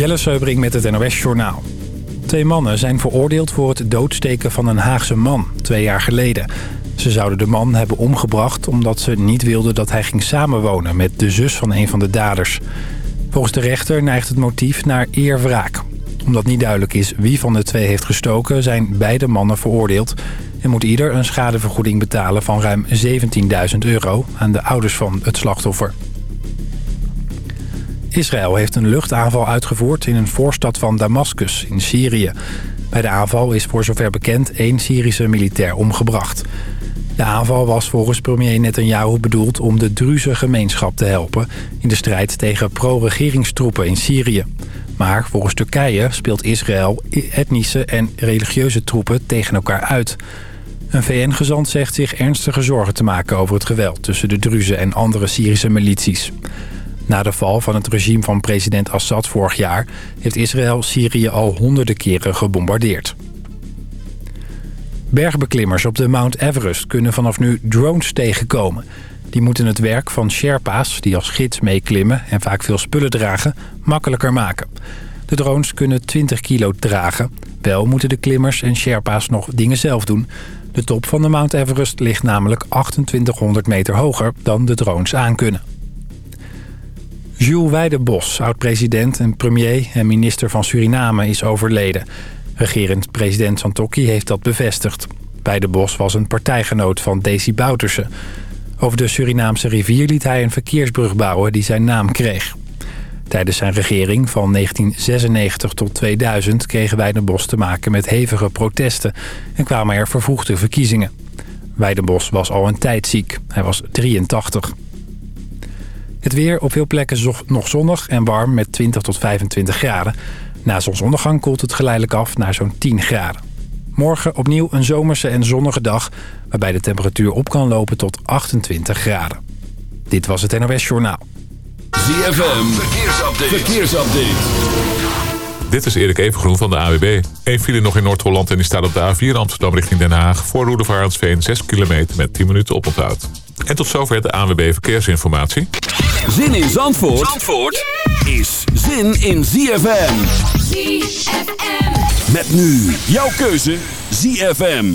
Jelle Seubring met het NOS Journaal. Twee mannen zijn veroordeeld voor het doodsteken van een Haagse man, twee jaar geleden. Ze zouden de man hebben omgebracht omdat ze niet wilden dat hij ging samenwonen met de zus van een van de daders. Volgens de rechter neigt het motief naar eerwraak. Omdat niet duidelijk is wie van de twee heeft gestoken, zijn beide mannen veroordeeld... en moet ieder een schadevergoeding betalen van ruim 17.000 euro aan de ouders van het slachtoffer. Israël heeft een luchtaanval uitgevoerd in een voorstad van Damascus in Syrië. Bij de aanval is voor zover bekend één Syrische militair omgebracht. De aanval was volgens premier Netanyahu bedoeld om de Druze gemeenschap te helpen... in de strijd tegen pro-regeringstroepen in Syrië. Maar volgens Turkije speelt Israël etnische en religieuze troepen tegen elkaar uit. Een VN-gezant zegt zich ernstige zorgen te maken over het geweld... tussen de Druzen en andere Syrische milities. Na de val van het regime van president Assad vorig jaar... heeft Israël Syrië al honderden keren gebombardeerd. Bergbeklimmers op de Mount Everest kunnen vanaf nu drones tegenkomen. Die moeten het werk van Sherpa's, die als gids meeklimmen... en vaak veel spullen dragen, makkelijker maken. De drones kunnen 20 kilo dragen. Wel moeten de klimmers en Sherpa's nog dingen zelf doen. De top van de Mount Everest ligt namelijk 2800 meter hoger dan de drones aankunnen. Jules Weidenbos, oud-president en premier en minister van Suriname, is overleden. Regerend president Santokki heeft dat bevestigd. Weidenbos was een partijgenoot van Desi Bouterse. Over de Surinaamse rivier liet hij een verkeersbrug bouwen die zijn naam kreeg. Tijdens zijn regering van 1996 tot 2000 kregen Weidenbos te maken met hevige protesten... en kwamen er vervroegde verkiezingen. Weidenbos was al een tijd ziek. Hij was 83. Het weer op veel plekken nog zonnig en warm met 20 tot 25 graden. Na zonsondergang koelt het geleidelijk af naar zo'n 10 graden. Morgen opnieuw een zomerse en zonnige dag... waarbij de temperatuur op kan lopen tot 28 graden. Dit was het NOS Journaal. ZFM, verkeersupdate. verkeersupdate. Dit is Erik Evengroen van de AWB. Eén file nog in Noord-Holland en die staat op de A4 Amsterdam richting Den Haag. Voor Roedevaartsveen 6 kilometer met 10 minuten oponthoud. En tot zover de ANWB Verkeersinformatie. Zin in Zandvoort, Zandvoort is zin in ZFM. ZFM. Met nu jouw keuze ZFM.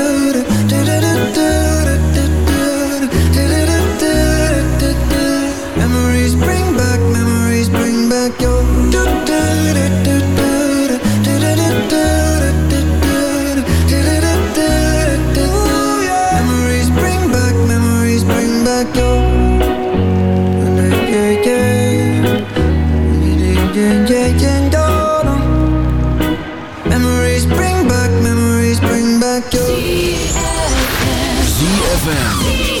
ZFM.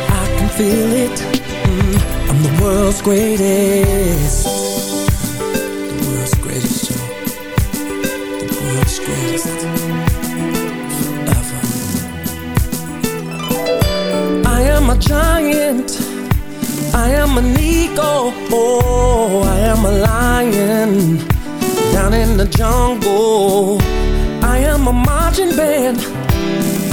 Feel it mm, I'm the world's greatest. The world's greatest, Joe. The world's greatest. Forever. I am a giant. I am an eagle. Oh, I am a lion. Down in the jungle. I am a marching band.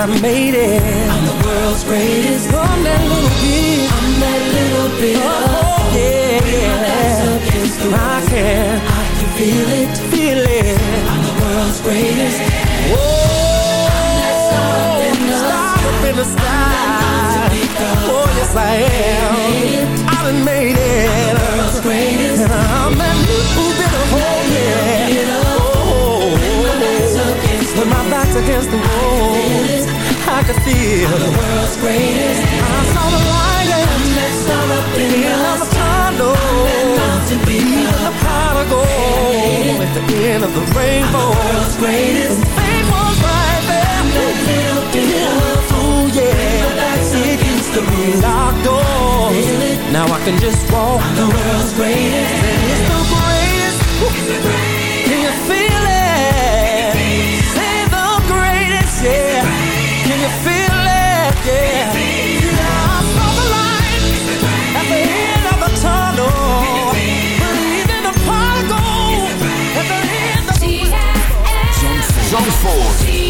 I made it. I'm the world's greatest. I'm that little bit. I'm that little bit. Oh, oh yeah, yeah. I can. I can feel it, feel it. I'm the world's greatest. Whoa. I'm that star up in the star up in the sky. Oh, yes, I am. Feel I'm the world's greatest. I saw the light and that star up in the the tunnel. Even the pot of gold at the end of the rainbow. I'm the world's greatest. And fame was right there. I'm that little bit of ooh yeah. Used to locked doors. Now I can just walk. I'm the world's greatest. It's the greatest. It's the greatest. Zandvoort.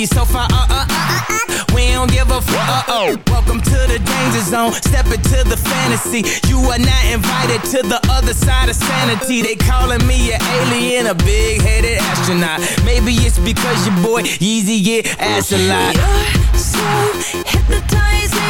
City so far, uh uh, uh uh uh. We don't give a fuck. Uh, uh oh. Welcome to the danger zone. Step into the fantasy. You are not invited to the other side of sanity. They calling me an alien, a big headed astronaut. Maybe it's because your boy Yeezy get ass a lot. You're so hypnotizing.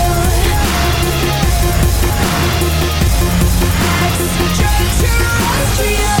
poison.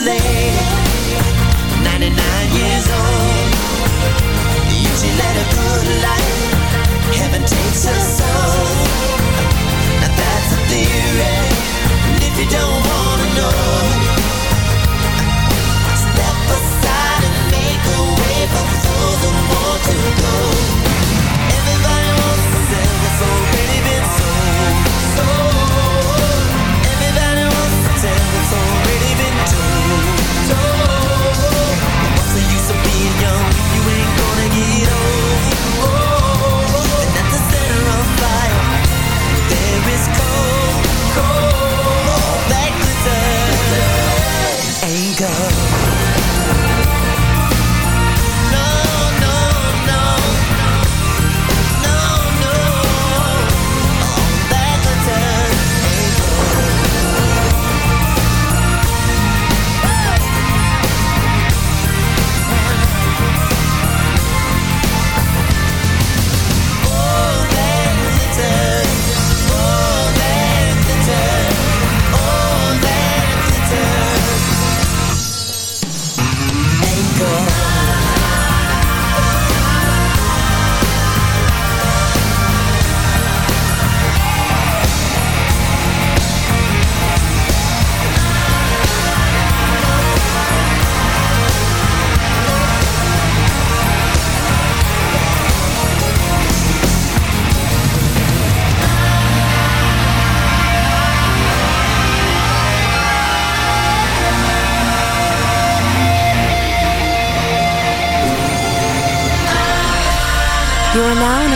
late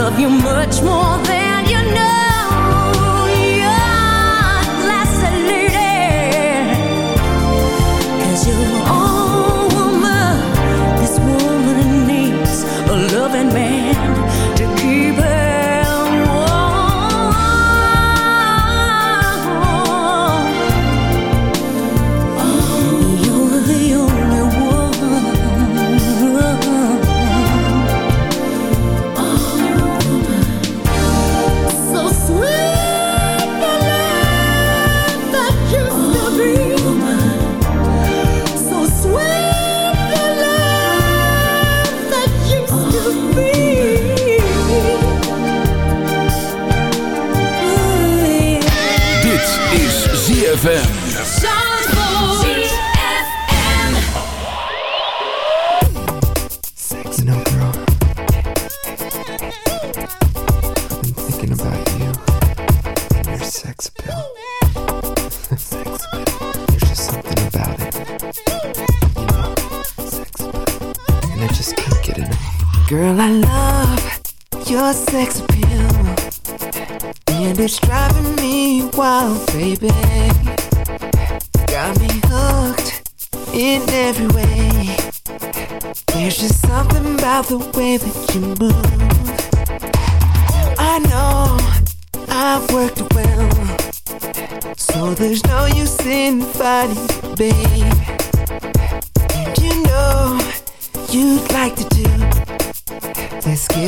love you much more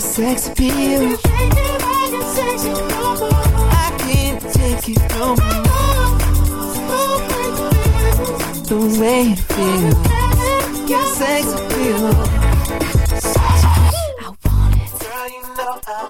Your sex appeal. I can't take it no more. The way it feels, your sex appeal. Girl, you know I